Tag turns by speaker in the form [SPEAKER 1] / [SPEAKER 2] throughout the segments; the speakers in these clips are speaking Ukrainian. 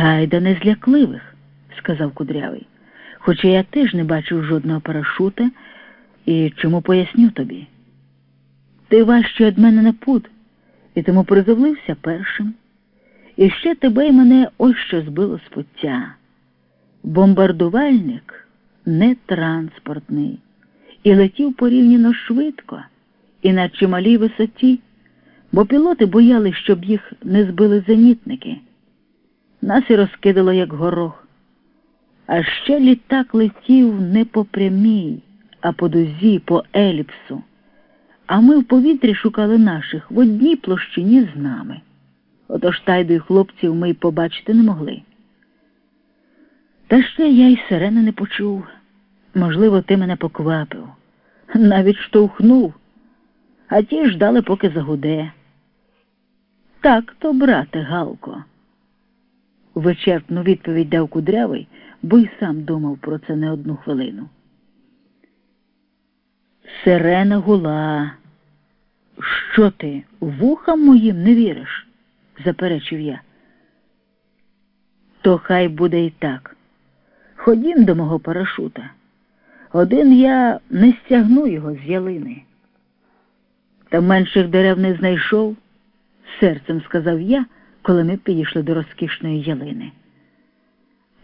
[SPEAKER 1] Тайда не злякливих, сказав кудрявий. Хоча я теж не бачив жодного парашута і чому поясню тобі. Ти важче від мене на пут, і тому приземлився першим. І ще тебе і мене ось що збило з пуття. Бомбардувальник не транспортний, і летів порівняно швидко, і на чималій висоті, бо пілоти боялись, щоб їх не збили зенітники. Нас і розкидало, як горох. А ще літак летів не по прямій, а по дузі, по еліпсу. А ми в повітрі шукали наших в одній площині з нами. Отож тайду й хлопців ми й побачити не могли. Та ще я й сирени не почув. Можливо, ти мене поквапив, навіть штовхнув, а ті ждали, поки загуде. Так то, брате, Галко. Вичерпну відповідь дав кудрявий, бо й сам думав про це не одну хвилину. Сирена гула. Що ти вухам моїм не віриш? заперечив я. То хай буде і так. Ходім до мого парашута. Один я не стягну його з ялини. Та менших дерев не знайшов, серцем сказав я, коли ми підійшли до розкішної ялини.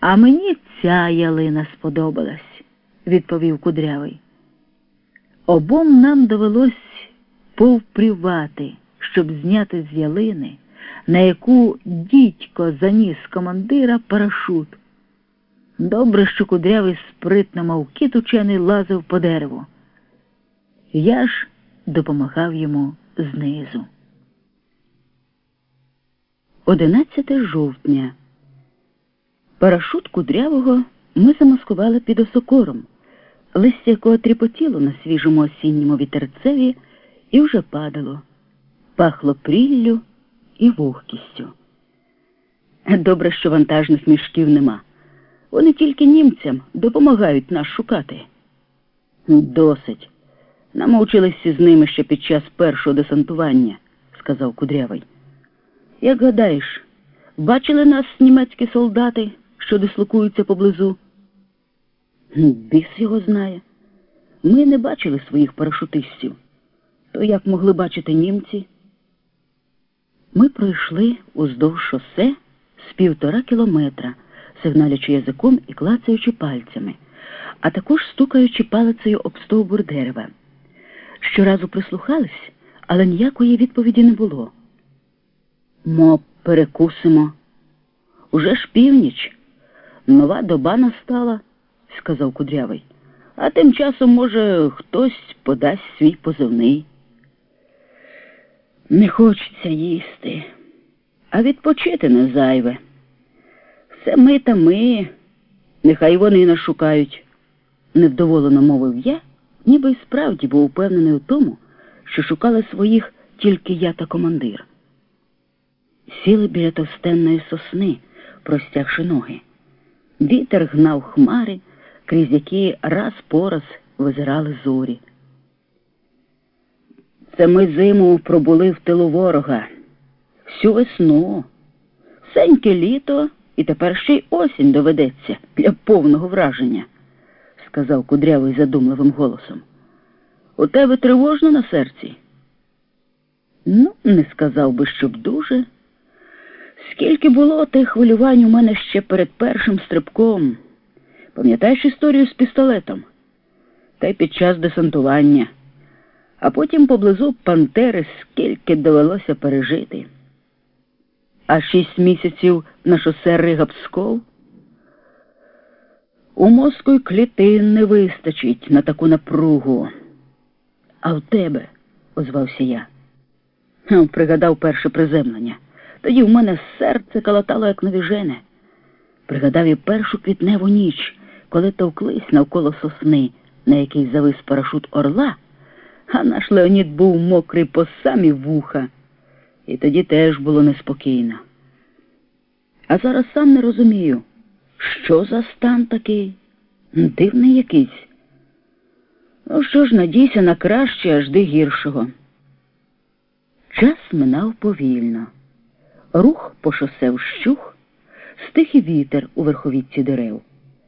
[SPEAKER 1] А мені ця ялина сподобалась, відповів кудрявий. Обом нам довелось повпрівати, щоб зняти з ялини, на яку дідько заніс командира парашут. Добре, що кудрявий спритно, мов кіт учений, лазив по дереву. Я ж допомагав йому знизу. 11 жовтня. Парашут кудрявого ми замаскували під осокором, листя якого тріпотіло на свіжому осінньому вітерцеві і вже падало, пахло пріллю і вогкістю. Добре, що вантажних мішків нема. Вони тільки німцям допомагають нас шукати. Досить. Намовчилися з ними ще під час першого десантування, сказав кудрявий. Як гадаєш, бачили нас німецькі солдати, що дислокуються поблизу? Біс його знає. Ми не бачили своїх парашутистів. То як могли бачити німці? Ми пройшли уздовж шосе з півтора кілометра, сигналячи язиком і клацаючи пальцями, а також стукаючи палицею об стовбур дерева. Щоразу прислухались, але ніякої відповіді не було. Мо, перекусимо. Уже ж північ. Нова доба настала, сказав кудрявий. А тим часом, може, хтось подасть свій позивний. Не хочеться їсти, а відпочити не зайве. Все ми та ми, нехай вони нас шукають, невдоволено мовив я, ніби й справді був упевнений у тому, що шукали своїх тільки я та командир. Сіли біля товстенної сосни, простягши ноги. Вітер гнав хмари, крізь які раз по раз визирали зорі. Це ми зиму пробули в тилу ворога, всю весну, всеньке літо і тепер ще й осінь доведеться для повного враження, сказав кудрявий задумливим голосом. У тебе тривожно на серці? Ну, не сказав би, щоб дуже. Скільки було тих хвилювань у мене ще перед першим стрибком. Пам'ятаєш історію з пістолетом? Та й під час десантування, а потім поблизу Пантери скільки довелося пережити. А шість місяців на шосе Рига? У мозку й клітин не вистачить на таку напругу. А в тебе, озвався я. Пригадав перше приземлення. Тоді в мене серце калатало, як навіжене. Пригадав і першу квітневу ніч, коли товклись навколо сосни, на якій завис парашут орла, а наш Леонід був мокрий по самі вуха, і тоді теж було неспокійно. А зараз сам не розумію, що за стан такий? Дивний якийсь. Ну що ж, надійся на краще, а жди гіршого. Час минав повільно. Рух по шосе вщух, стих і вітер у верховітці дерев.